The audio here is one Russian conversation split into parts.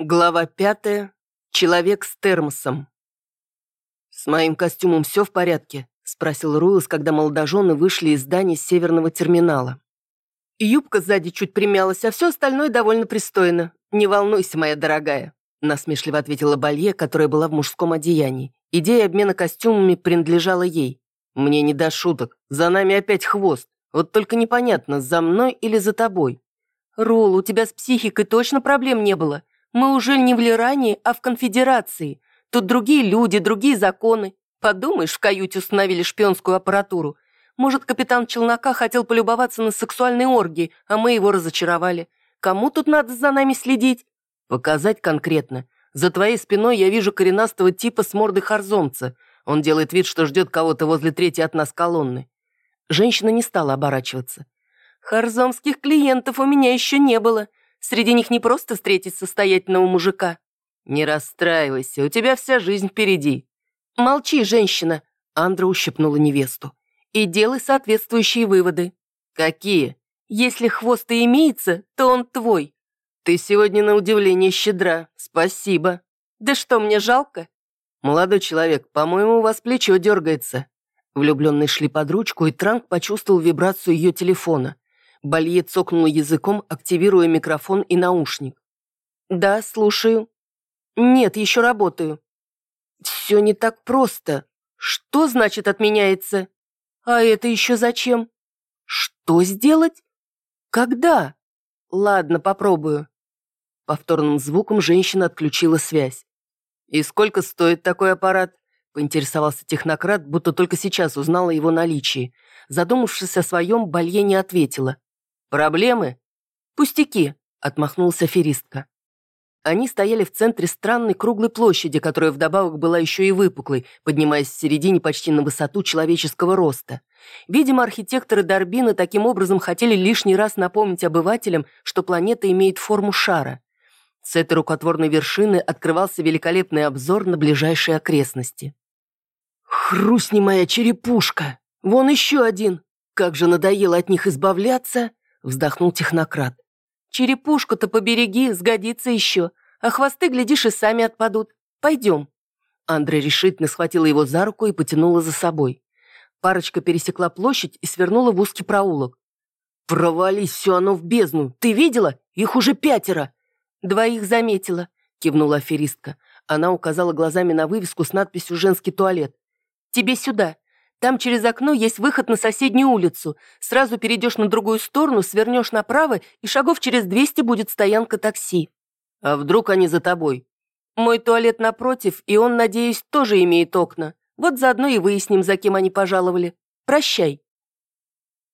Глава пятая. Человек с термосом. «С моим костюмом все в порядке?» — спросил Руэлс, когда молодожены вышли из здания северного терминала. «Юбка сзади чуть примялась, а все остальное довольно пристойно. Не волнуйся, моя дорогая», — насмешливо ответила Балье, которая была в мужском одеянии. Идея обмена костюмами принадлежала ей. «Мне не до шуток. За нами опять хвост. Вот только непонятно, за мной или за тобой». «Рул, у тебя с психикой точно проблем не было?» Мы уже не в Лиране, а в конфедерации. Тут другие люди, другие законы. Подумаешь, в каюте установили шпионскую аппаратуру. Может, капитан Челнока хотел полюбоваться на сексуальные оргии, а мы его разочаровали. Кому тут надо за нами следить? Показать конкретно. За твоей спиной я вижу коренастого типа с мордой харзомца. Он делает вид, что ждет кого-то возле третьей от нас колонны. Женщина не стала оборачиваться. Харзомских клиентов у меня еще не было. Среди них не просто встретить состоятельного мужика. Не расстраивайся, у тебя вся жизнь впереди. Молчи, женщина. Андра ущипнула невесту. И делай соответствующие выводы. Какие? Если хвост и имеется, то он твой. Ты сегодня на удивление щедра. Спасибо. Да что, мне жалко? Молодой человек, по-моему, у вас плечо дергается. Влюбленные шли под ручку, и Транк почувствовал вибрацию ее телефона. Балье цокнул языком, активируя микрофон и наушник. «Да, слушаю». «Нет, еще работаю». «Все не так просто. Что значит отменяется? А это еще зачем? Что сделать? Когда? Ладно, попробую». Повторным звуком женщина отключила связь. «И сколько стоит такой аппарат?» поинтересовался технократ, будто только сейчас узнала его наличие. Задумавшись о своем, Балье не ответила. «Проблемы?» «Пустяки», — отмахнулся аферистка. Они стояли в центре странной круглой площади, которая вдобавок была еще и выпуклой, поднимаясь в середине почти на высоту человеческого роста. Видимо, архитекторы Дорбина таким образом хотели лишний раз напомнить обывателям, что планета имеет форму шара. С этой рукотворной вершины открывался великолепный обзор на ближайшие окрестности. «Хрустни моя черепушка! Вон еще один! Как же надоело от них избавляться!» Вздохнул технократ. «Черепушку-то побереги, сгодится еще, а хвосты, глядишь, и сами отпадут. Пойдем». Андре решительно схватила его за руку и потянула за собой. Парочка пересекла площадь и свернула в узкий проулок. «Провались все оно в бездну! Ты видела? Их уже пятеро!» «Двоих заметила», — кивнула аферистка. Она указала глазами на вывеску с надписью «Женский туалет». «Тебе сюда. Там через окно есть выход на соседнюю улицу. Сразу перейдешь на другую сторону, свернешь направо, и шагов через 200 будет стоянка такси. А вдруг они за тобой? Мой туалет напротив, и он, надеюсь, тоже имеет окна. Вот заодно и выясним, за кем они пожаловали. Прощай.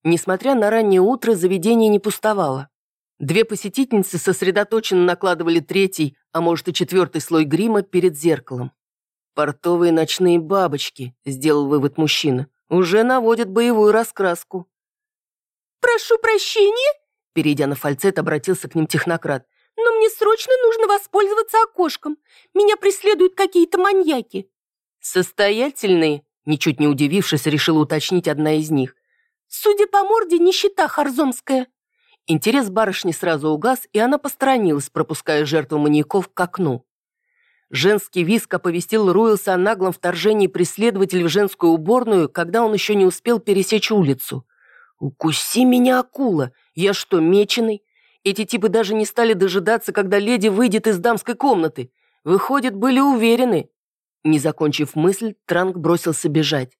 Несмотря на раннее утро, заведение не пустовало. Две посетительницы сосредоточенно накладывали третий, а может и четвертый слой грима перед зеркалом. «Портовые ночные бабочки», — сделал вывод мужчина, «уже наводят боевую раскраску». «Прошу прощения», — перейдя на фальцет, обратился к ним технократ, «но мне срочно нужно воспользоваться окошком. Меня преследуют какие-то маньяки». «Состоятельные?» — ничуть не удивившись, решила уточнить одна из них. «Судя по морде, нищета харзомская». Интерес барышни сразу угас, и она посторонилась, пропуская жертву маньяков к окну. Женский виск оповестил Руэлса о наглом вторжении преследователей в женскую уборную, когда он еще не успел пересечь улицу. «Укуси меня, акула! Я что, меченый?» Эти типы даже не стали дожидаться, когда леди выйдет из дамской комнаты. Выходит, были уверены. Не закончив мысль, Транк бросился бежать.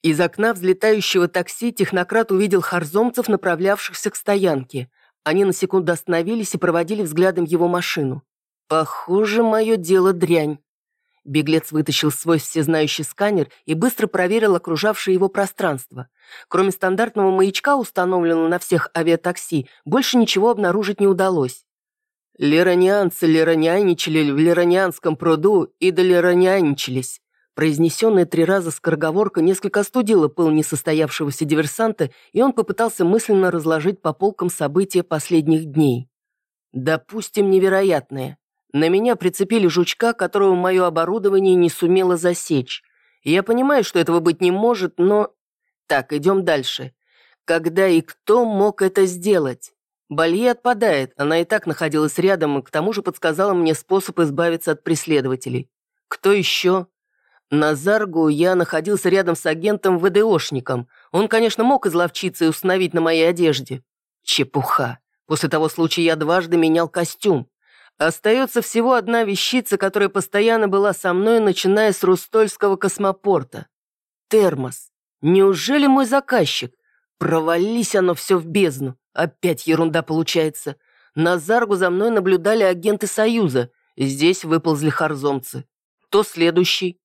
Из окна взлетающего такси технократ увидел харзомцев, направлявшихся к стоянке. Они на секунду остановились и проводили взглядом его машину. Похоже, мое дело дрянь. Беглец вытащил свой всезнающий сканер и быстро проверил окружавшее его пространство. Кроме стандартного маячка, установленного на всех авиатакси, больше ничего обнаружить не удалось. Леронианцы леронианичали в леронианском пруду и долеронианичались. Произнесенная три раза скороговорка несколько остудила пыл несостоявшегося диверсанта, и он попытался мысленно разложить по полкам события последних дней. Допустим, невероятное. На меня прицепили жучка, которого мое оборудование не сумело засечь. Я понимаю, что этого быть не может, но... Так, идем дальше. Когда и кто мог это сделать? Балье отпадает, она и так находилась рядом, и к тому же подсказала мне способ избавиться от преследователей. Кто еще? На Заргу я находился рядом с агентом-ВДОшником. Он, конечно, мог изловчиться и установить на моей одежде. Чепуха. После того случая я дважды менял костюм. Остается всего одна вещица, которая постоянно была со мной, начиная с Рустольского космопорта. Термос. Неужели мой заказчик? Провались оно все в бездну. Опять ерунда получается. На Заргу за мной наблюдали агенты Союза. Здесь выползли харзомцы. Кто следующий?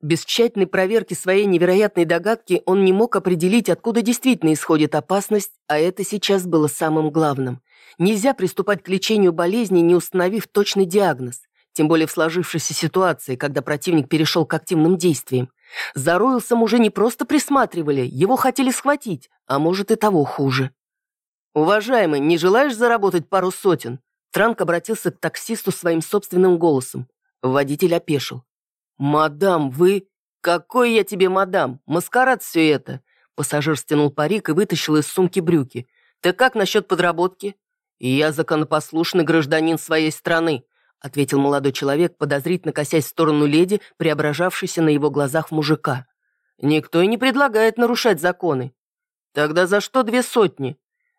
Без тщательной проверки своей невероятной догадки он не мог определить, откуда действительно исходит опасность, а это сейчас было самым главным. Нельзя приступать к лечению болезни, не установив точный диагноз, тем более в сложившейся ситуации, когда противник перешел к активным действиям. За Ройлсом уже не просто присматривали, его хотели схватить, а может и того хуже. «Уважаемый, не желаешь заработать пару сотен?» Транк обратился к таксисту своим собственным голосом. Водитель опешил. «Мадам, вы...» «Какой я тебе мадам? Маскарад все это!» Пассажир стянул парик и вытащил из сумки брюки. «Ты как насчет подработки?» «Я законопослушный гражданин своей страны», ответил молодой человек, подозрительно косясь в сторону леди, преображавшейся на его глазах мужика. «Никто и не предлагает нарушать законы». «Тогда за что две сотни?»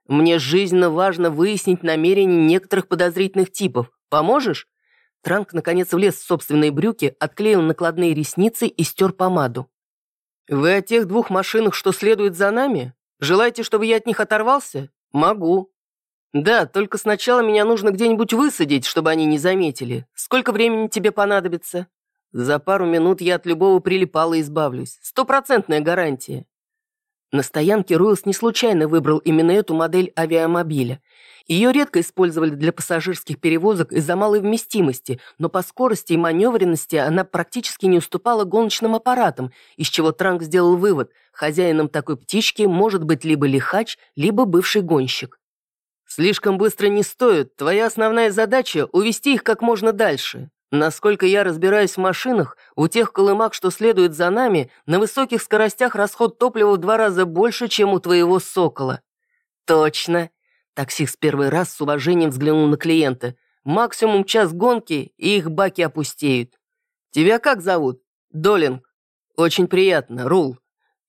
«Мне жизненно важно выяснить намерения некоторых подозрительных типов. Поможешь?» Транк, наконец, влез в собственные брюки, отклеил накладные ресницы и стер помаду. «Вы о тех двух машинах, что следуют за нами? Желаете, чтобы я от них оторвался? Могу. Да, только сначала меня нужно где-нибудь высадить, чтобы они не заметили. Сколько времени тебе понадобится?» «За пару минут я от любого прилипала избавлюсь. Стопроцентная гарантия». На стоянке Руэлс не случайно выбрал именно эту модель авиамобиля. Ее редко использовали для пассажирских перевозок из-за малой вместимости, но по скорости и маневренности она практически не уступала гоночным аппаратам, из чего Транк сделал вывод – хозяином такой птички может быть либо лихач, либо бывший гонщик. «Слишком быстро не стоит. Твоя основная задача – увести их как можно дальше. Насколько я разбираюсь в машинах, у тех колымак, что следуют за нами, на высоких скоростях расход топлива в два раза больше, чем у твоего «Сокола». Точно. Таксист первый раз с уважением взглянул на клиента. Максимум час гонки, и их баки опустеют. Тебя как зовут? Долинг. Очень приятно, Рул.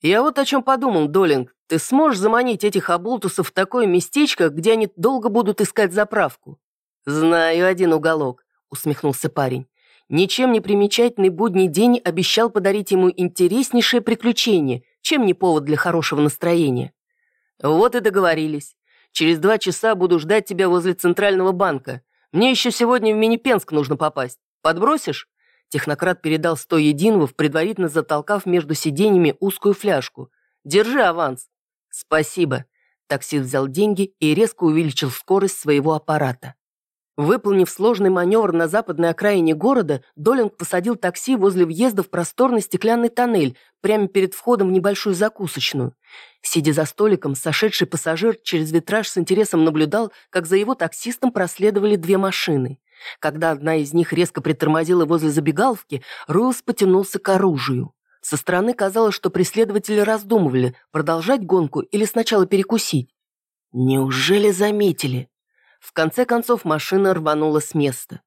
Я вот о чем подумал, Долинг. Ты сможешь заманить этих оболтусов в такое местечко, где они долго будут искать заправку? Знаю один уголок усмехнулся парень. Ничем не примечательный будний день обещал подарить ему интереснейшее приключение, чем не повод для хорошего настроения. Вот и договорились. Через два часа буду ждать тебя возле Центрального банка. Мне еще сегодня в Минипенск нужно попасть. Подбросишь?» Технократ передал сто единого, предварительно затолкав между сиденьями узкую фляжку. «Держи аванс». «Спасибо». Таксист взял деньги и резко увеличил скорость своего аппарата. Выполнив сложный маневр на западной окраине города, Долинг посадил такси возле въезда в просторный стеклянный тоннель, прямо перед входом в небольшую закусочную. Сидя за столиком, сошедший пассажир через витраж с интересом наблюдал, как за его таксистом проследовали две машины. Когда одна из них резко притормозила возле забегаловки, Руэлс потянулся к оружию. Со стороны казалось, что преследователи раздумывали, продолжать гонку или сначала перекусить. Неужели заметили? В конце концов машина рванула с места.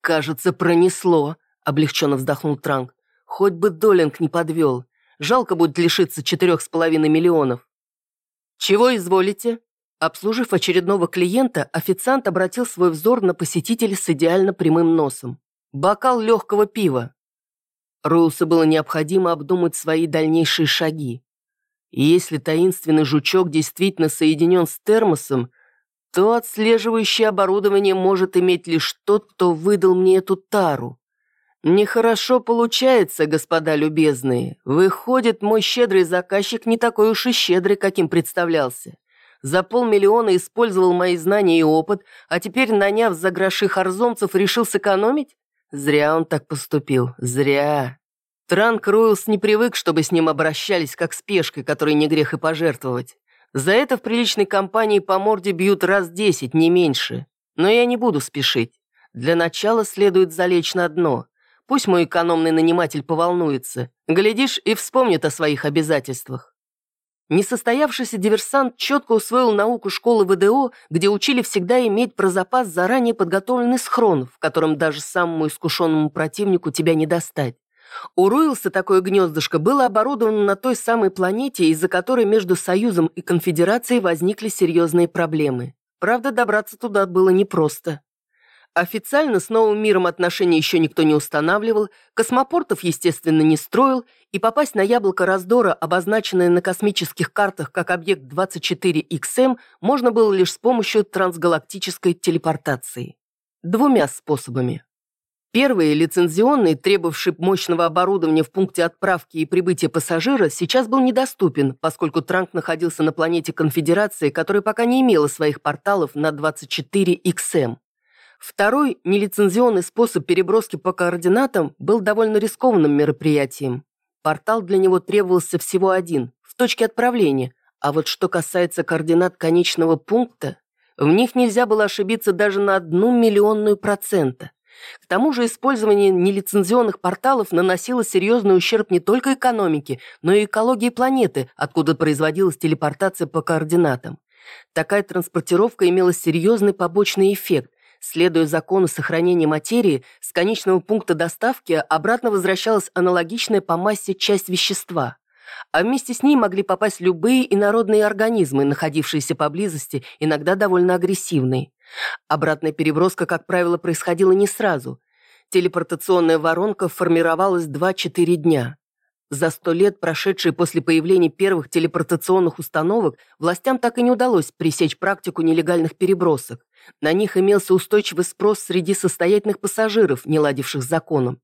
«Кажется, пронесло», — облегченно вздохнул Транк. «Хоть бы Долинг не подвел. Жалко будет лишиться четырех с половиной миллионов». «Чего изволите?» Обслужив очередного клиента, официант обратил свой взор на посетителя с идеально прямым носом. Бокал легкого пива. Роусу было необходимо обдумать свои дальнейшие шаги. Если таинственный жучок действительно соединен с термосом, то отслеживающее оборудование может иметь лишь тот, кто выдал мне эту тару. Нехорошо получается, господа любезные. Выходит, мой щедрый заказчик не такой уж и щедрый, каким представлялся. За полмиллиона использовал мои знания и опыт, а теперь, наняв за гроши харзомцев, решил сэкономить? Зря он так поступил, зря. Транк Руэлс не привык, чтобы с ним обращались как с пешкой, которой не грех и пожертвовать. За это в приличной компании по морде бьют раз десять, не меньше. Но я не буду спешить. Для начала следует залечь на дно. Пусть мой экономный наниматель поволнуется. Глядишь, и вспомнит о своих обязательствах. Несостоявшийся диверсант четко усвоил науку школы ВДО, где учили всегда иметь про запас заранее подготовленный схрон, в котором даже самому искушенному противнику тебя не достать. У Руилса такое гнездышко было оборудовано на той самой планете, из-за которой между Союзом и Конфедерацией возникли серьезные проблемы. Правда, добраться туда было непросто. Официально с новым миром отношения еще никто не устанавливал, космопортов, естественно, не строил, и попасть на яблоко раздора, обозначенное на космических картах как объект 24XM, можно было лишь с помощью трансгалактической телепортации. Двумя способами. Первый, лицензионный, требовавший мощного оборудования в пункте отправки и прибытия пассажира, сейчас был недоступен, поскольку Транк находился на планете Конфедерации, которая пока не имела своих порталов на 24XM. Второй, нелицензионный способ переброски по координатам был довольно рискованным мероприятием. Портал для него требовался всего один, в точке отправления, а вот что касается координат конечного пункта, в них нельзя было ошибиться даже на одну миллионную процента. К тому же использование нелицензионных порталов наносило серьезный ущерб не только экономике, но и экологии планеты, откуда производилась телепортация по координатам. Такая транспортировка имела серьезный побочный эффект, Следуя закону сохранения материи, с конечного пункта доставки обратно возвращалась аналогичная по массе часть вещества. А вместе с ней могли попасть любые инородные организмы, находившиеся поблизости, иногда довольно агрессивные. Обратная переброска, как правило, происходила не сразу. Телепортационная воронка формировалась 2-4 дня. За сто лет, прошедшие после появления первых телепортационных установок, властям так и не удалось пресечь практику нелегальных перебросок. На них имелся устойчивый спрос среди состоятельных пассажиров, не ладивших с законом.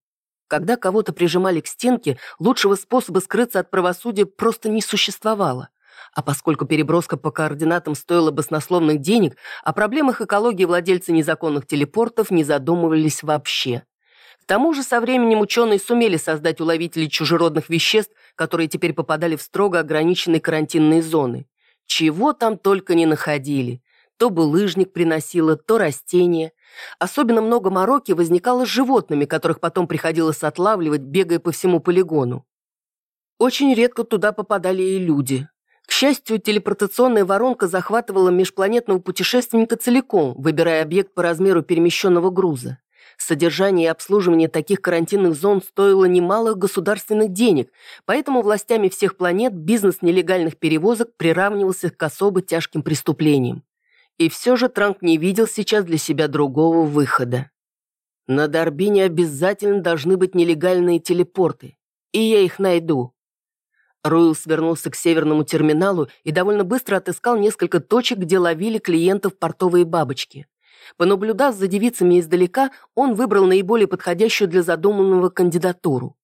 Когда кого-то прижимали к стенке, лучшего способа скрыться от правосудия просто не существовало. А поскольку переброска по координатам стоила баснословных денег, о проблемах экологии владельцы незаконных телепортов не задумывались вообще. К тому же со временем ученые сумели создать уловители чужеродных веществ, которые теперь попадали в строго ограниченные карантинные зоны. Чего там только не находили. То булыжник приносило, то растения. Особенно много мороки возникало с животными, которых потом приходилось отлавливать, бегая по всему полигону. Очень редко туда попадали и люди. К счастью, телепортационная воронка захватывала межпланетного путешественника целиком, выбирая объект по размеру перемещенного груза. Содержание и обслуживание таких карантинных зон стоило немалых государственных денег, поэтому властями всех планет бизнес нелегальных перевозок приравнивался к особо тяжким преступлениям. И все же Транк не видел сейчас для себя другого выхода. На Дорбине обязательно должны быть нелегальные телепорты, и я их найду. Руил свернулся к северному терминалу и довольно быстро отыскал несколько точек, где ловили клиентов портовые бабочки. Понаблюдав за девицами издалека, он выбрал наиболее подходящую для задуманного кандидатуру.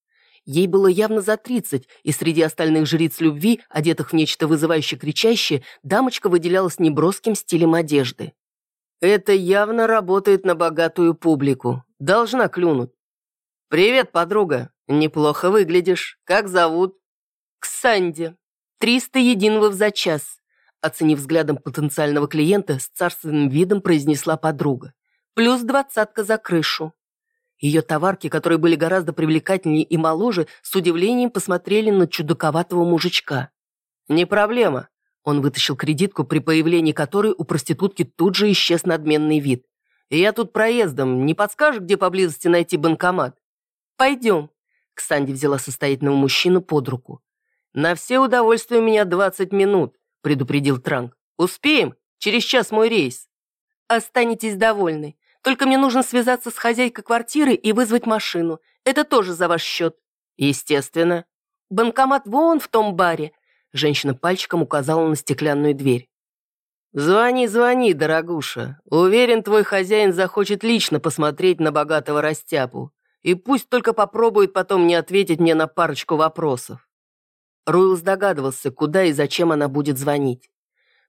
Ей было явно за тридцать, и среди остальных жриц любви, одетых в нечто вызывающе кричащее, дамочка выделялась неброским стилем одежды. «Это явно работает на богатую публику. Должна клюнуть». «Привет, подруга. Неплохо выглядишь. Как зовут?» «Ксанди. Триста единого за час», оценив взглядом потенциального клиента, с царственным видом произнесла подруга. «Плюс двадцатка за крышу». Ее товарки, которые были гораздо привлекательнее и моложе, с удивлением посмотрели на чудаковатого мужичка. «Не проблема». Он вытащил кредитку, при появлении которой у проститутки тут же исчез надменный вид. «Я тут проездом. Не подскажешь, где поблизости найти банкомат?» «Пойдем». Ксанди взяла состоятельного мужчину под руку. «На все удовольствия у меня 20 минут», — предупредил Транк. «Успеем? Через час мой рейс». «Останетесь довольны. Только мне нужно связаться с хозяйкой квартиры и вызвать машину. Это тоже за ваш счет». «Естественно». «Банкомат вон в том баре». Женщина пальчиком указала на стеклянную дверь. «Звони, звони, дорогуша. Уверен, твой хозяин захочет лично посмотреть на богатого растяпу. И пусть только попробует потом не ответить мне на парочку вопросов». Руэлс догадывался, куда и зачем она будет звонить.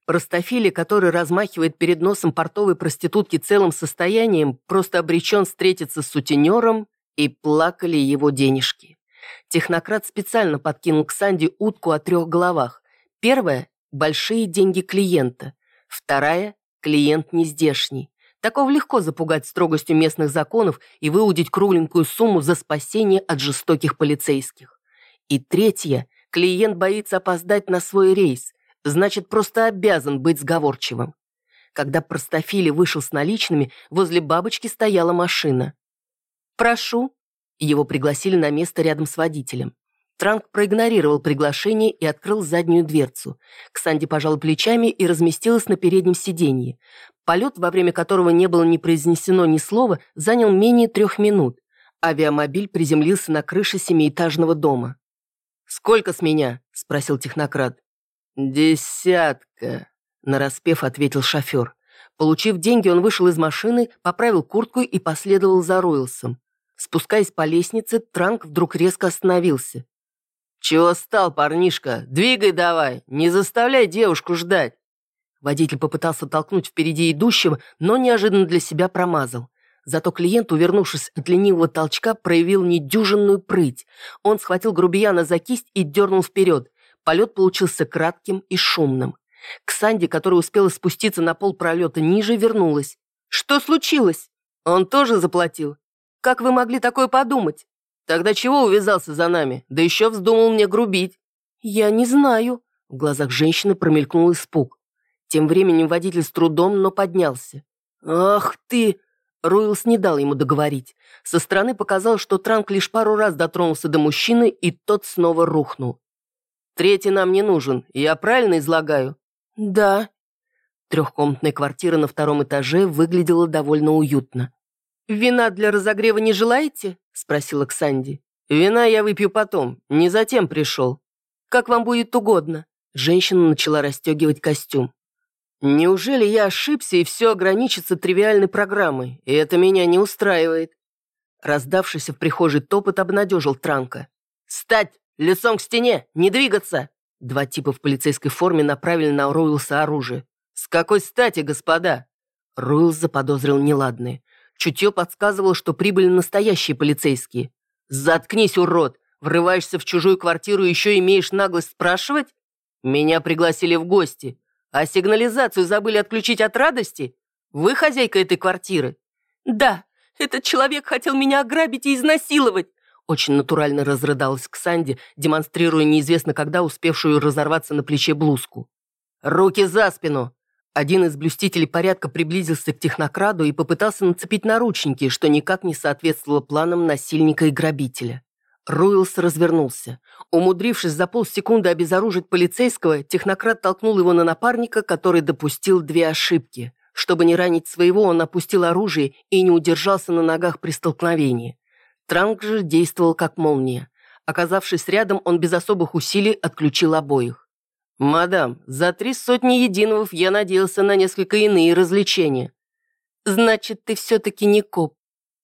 Простофили, который размахивает перед носом портовой проститутки целым состоянием, просто обречен встретиться с сутенером, и плакали его денежки. Технократ специально подкинул к Санди утку о трех головах. Первая – большие деньги клиента. Вторая – клиент нездешний. Такого легко запугать строгостью местных законов и выудить кругленькую сумму за спасение от жестоких полицейских. И третья – Клиент боится опоздать на свой рейс, значит, просто обязан быть сговорчивым. Когда простофили вышел с наличными, возле бабочки стояла машина. «Прошу». Его пригласили на место рядом с водителем. Транк проигнорировал приглашение и открыл заднюю дверцу. Ксанди пожал плечами и разместилась на переднем сиденье. Полет, во время которого не было ни произнесено ни слова, занял менее трех минут. Авиамобиль приземлился на крыше семиэтажного дома. «Сколько с меня?» – спросил технократ. «Десятка», – нараспев ответил шофер. Получив деньги, он вышел из машины, поправил куртку и последовал за Ройлсом. Спускаясь по лестнице, Транк вдруг резко остановился. «Чего стал, парнишка? Двигай давай, не заставляй девушку ждать!» Водитель попытался толкнуть впереди идущего, но неожиданно для себя промазал. Зато клиент, увернувшись от ленивого толчка, проявил недюжинную прыть. Он схватил грубияна за кисть и дернул вперед. Полет получился кратким и шумным. Ксанди, которая успела спуститься на пол пролета ниже, вернулась. «Что случилось?» «Он тоже заплатил. Как вы могли такое подумать?» Тогда чего увязался за нами? Да еще вздумал мне грубить». «Я не знаю». В глазах женщины промелькнул испуг. Тем временем водитель с трудом, но поднялся. «Ах ты!» Руэлс не дал ему договорить. Со стороны показал, что Транк лишь пару раз дотронулся до мужчины, и тот снова рухнул. «Третий нам не нужен, я правильно излагаю?» «Да». Трехкомнатная квартира на втором этаже выглядела довольно уютно. «Вина для разогрева не желаете?» – спросила Ксанди. «Вина я выпью потом, не затем пришел. Как вам будет угодно». Женщина начала расстегивать костюм. «Неужели я ошибся и все ограничится тривиальной программой, и это меня не устраивает?» Раздавшийся в прихожей топот обнадежил Транка. «Стать! Лицом к стене! Не двигаться!» Два типа в полицейской форме направили на Руилса оружие. «С какой стати, господа?» Руилс заподозрил неладное. Чутье подсказывало, что прибыли настоящие полицейские. «Заткнись, урод! Врываешься в чужую квартиру и еще имеешь наглость спрашивать? Меня пригласили в гости. А сигнализацию забыли отключить от радости? Вы хозяйка этой квартиры?» «Да, этот человек хотел меня ограбить и изнасиловать!» Очень натурально разрыдалась Ксанди, демонстрируя неизвестно когда успевшую разорваться на плече блузку. «Руки за спину!» Один из блюстителей порядка приблизился к технокраду и попытался нацепить наручники, что никак не соответствовало планам насильника и грабителя. Руэлс развернулся. Умудрившись за полсекунды обезоружить полицейского, технократ толкнул его на напарника, который допустил две ошибки. Чтобы не ранить своего, он опустил оружие и не удержался на ногах при столкновении. Транк же действовал как молния. Оказавшись рядом, он без особых усилий отключил обоих. «Мадам, за три сотни единовов я надеялся на несколько иные развлечения». «Значит, ты все-таки не коп.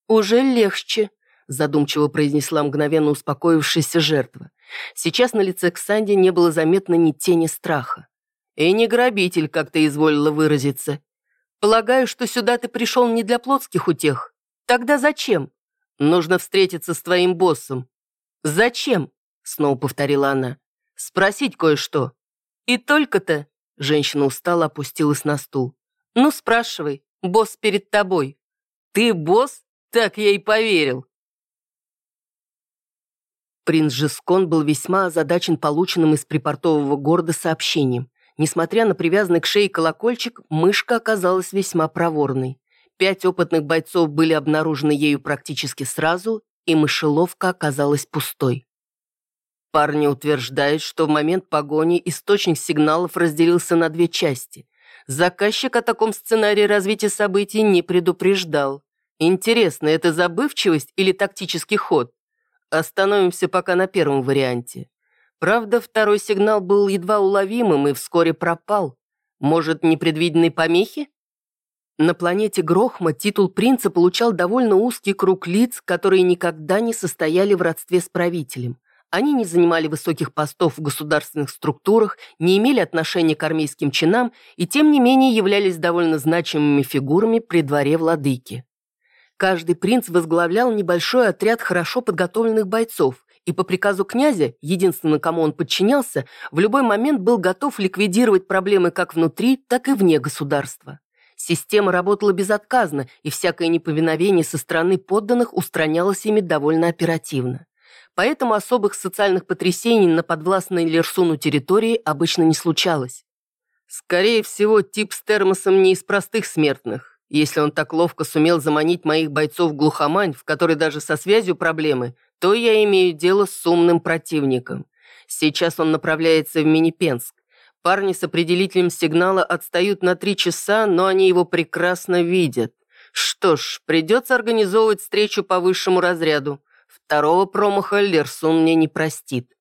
Уже легче», задумчиво произнесла мгновенно успокоившаяся жертва. Сейчас на лице Ксанди не было заметно ни тени страха. «И не грабитель, как ты изволила выразиться. Полагаю, что сюда ты пришел не для плотских утех. Тогда зачем?» «Нужно встретиться с твоим боссом». «Зачем?» — снова повторила она. «Спросить кое-что». «И только-то...» Женщина устало опустилась на стул. «Ну, спрашивай, босс перед тобой». «Ты босс? Так я и поверил». Принц Жескон был весьма озадачен полученным из припортового города сообщением. Несмотря на привязанный к шее колокольчик, мышка оказалась весьма проворной. Пять опытных бойцов были обнаружены ею практически сразу, и мышеловка оказалась пустой. Парни утверждают, что в момент погони источник сигналов разделился на две части. Заказчик о таком сценарии развития событий не предупреждал. Интересно, это забывчивость или тактический ход? Остановимся пока на первом варианте. Правда, второй сигнал был едва уловимым и вскоре пропал. Может, непредвиденные помехи? На планете Грохма титул принца получал довольно узкий круг лиц, которые никогда не состояли в родстве с правителем. Они не занимали высоких постов в государственных структурах, не имели отношения к армейским чинам и, тем не менее, являлись довольно значимыми фигурами при дворе владыки. Каждый принц возглавлял небольшой отряд хорошо подготовленных бойцов, и по приказу князя, единственному, кому он подчинялся, в любой момент был готов ликвидировать проблемы как внутри, так и вне государства. Система работала безотказно, и всякое неповиновение со стороны подданных устранялось ими довольно оперативно. поэтому особых социальных потрясений на подвластной Лерсуну территории обычно не случалось. Скорее всего, тип с термосом не из простых смертных. Если он так ловко сумел заманить моих бойцов в глухомань, в которой даже со связью проблемы, то я имею дело с умным противником. Сейчас он направляется в Минипенск. Парни с определителем сигнала отстают на три часа, но они его прекрасно видят. Что ж, придется организовывать встречу по высшему разряду. Второго промаха Лерсун мне не простит.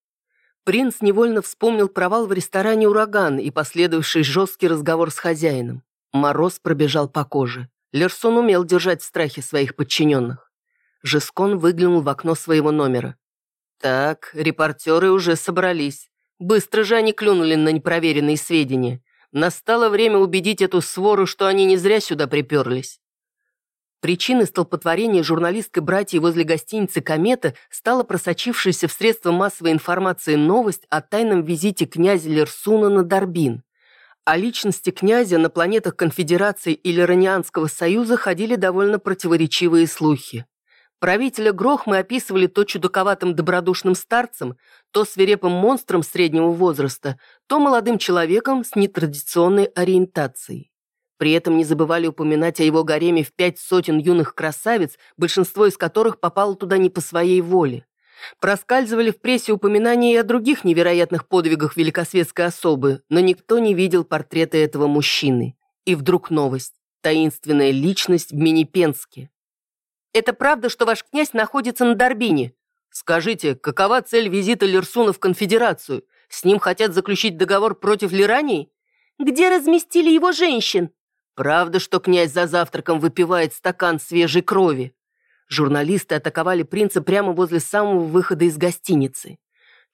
Принц невольно вспомнил провал в ресторане «Ураган» и последовавший жесткий разговор с хозяином. Мороз пробежал по коже. Лерсон умел держать в страхе своих подчиненных. Жескон выглянул в окно своего номера. Так, репортеры уже собрались. Быстро же они клюнули на непроверенные сведения. Настало время убедить эту свору, что они не зря сюда приперлись. Причиной столпотворения журналисткой братьей возле гостиницы «Комета» стала просочившаяся в средства массовой информации новость о тайном визите князя Лерсуна на Дорбин. О личности князя на планетах Конфедерации или Ранианского союза ходили довольно противоречивые слухи. Правителя Грохмы описывали то чудаковатым добродушным старцем, то свирепым монстром среднего возраста, то молодым человеком с нетрадиционной ориентацией. При этом не забывали упоминать о его гареме в пять сотен юных красавиц, большинство из которых попало туда не по своей воле. Проскальзывали в прессе упоминания и о других невероятных подвигах великосветской особы, но никто не видел портрета этого мужчины. И вдруг новость. Таинственная личность в Минипенске. «Это правда, что ваш князь находится на Дорбине?» «Скажите, какова цель визита Лерсуна в конфедерацию? С ним хотят заключить договор против Лирании?» «Где разместили его женщин?» Правда, что князь за завтраком выпивает стакан свежей крови? Журналисты атаковали принца прямо возле самого выхода из гостиницы.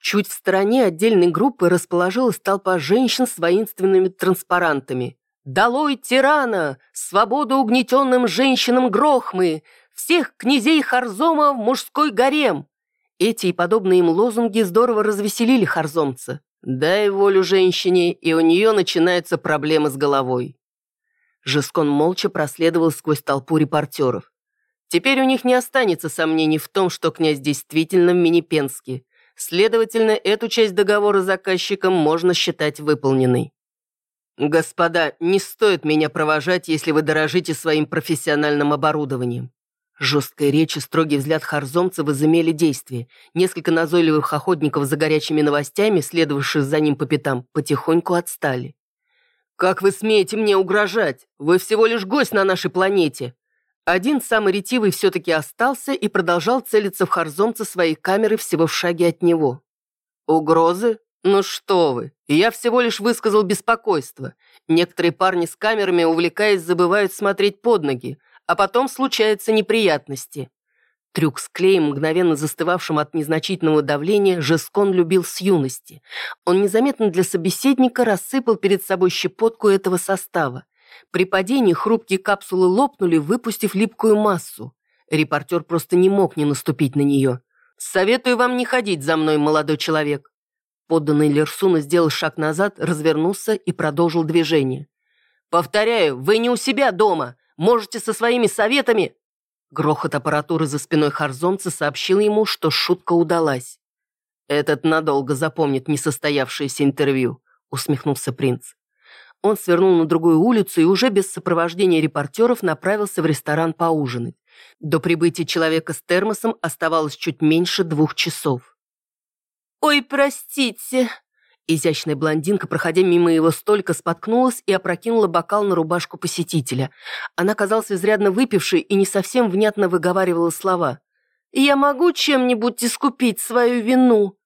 Чуть в стороне отдельной группы расположилась толпа женщин с воинственными транспарантами. «Долой тирана! Свободу угнетенным женщинам Грохмы! Всех князей Харзома в мужской гарем!» Эти и подобные им лозунги здорово развеселили харзомца. Дай волю женщине, и у нее начинаются проблемы с головой. Жескон молча проследовал сквозь толпу репортеров. Теперь у них не останется сомнений в том, что князь действительно в Минипенске. Следовательно, эту часть договора заказчиком можно считать выполненной. «Господа, не стоит меня провожать, если вы дорожите своим профессиональным оборудованием». Жесткая речь и строгий взгляд харзомца возымели действие. Несколько назойливых охотников за горячими новостями, следовавших за ним по пятам, потихоньку отстали. «Как вы смеете мне угрожать? Вы всего лишь гость на нашей планете!» Один самый ретивый все-таки остался и продолжал целиться в Харзомца своей камеры всего в шаге от него. «Угрозы? Ну что вы! Я всего лишь высказал беспокойство. Некоторые парни с камерами, увлекаясь, забывают смотреть под ноги, а потом случаются неприятности. Трюк с клеем, мгновенно застывавшим от незначительного давления, Жескон любил с юности. Он незаметно для собеседника рассыпал перед собой щепотку этого состава. При падении хрупкие капсулы лопнули, выпустив липкую массу. Репортер просто не мог не наступить на нее. «Советую вам не ходить за мной, молодой человек». Подданный Лерсуна сделал шаг назад, развернулся и продолжил движение. «Повторяю, вы не у себя дома. Можете со своими советами...» Грохот аппаратуры за спиной Харзомца сообщил ему, что шутка удалась. «Этот надолго запомнит несостоявшееся интервью», — усмехнулся принц. Он свернул на другую улицу и уже без сопровождения репортеров направился в ресторан поужинать. До прибытия человека с термосом оставалось чуть меньше двух часов. «Ой, простите», Изящная блондинка, проходя мимо его столика, споткнулась и опрокинула бокал на рубашку посетителя. Она казалась изрядно выпившей и не совсем внятно выговаривала слова. «Я могу чем-нибудь искупить свою вину?»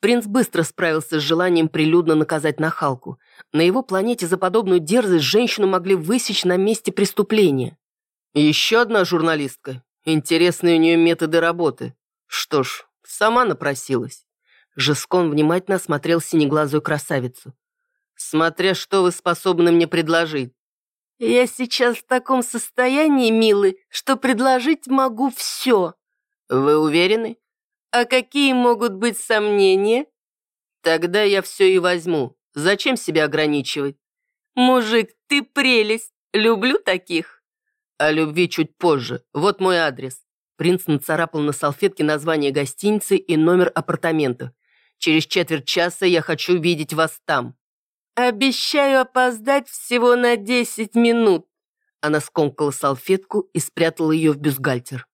Принц быстро справился с желанием прилюдно наказать нахалку. На его планете за подобную дерзость женщину могли высечь на месте преступления. Еще одна журналистка. Интересные у нее методы работы. Что ж, сама напросилась. Жескон внимательно осмотрел синеглазую красавицу. «Смотря что вы способны мне предложить». «Я сейчас в таком состоянии, милый, что предложить могу все». «Вы уверены?» «А какие могут быть сомнения?» «Тогда я все и возьму. Зачем себя ограничивать?» «Мужик, ты прелесть. Люблю таких». О любви чуть позже. Вот мой адрес. Принц нацарапал на салфетке название гостиницы и номер апартаментов. «Через четверть часа я хочу видеть вас там». «Обещаю опоздать всего на десять минут». Она скомкала салфетку и спрятала ее в бюстгальтер.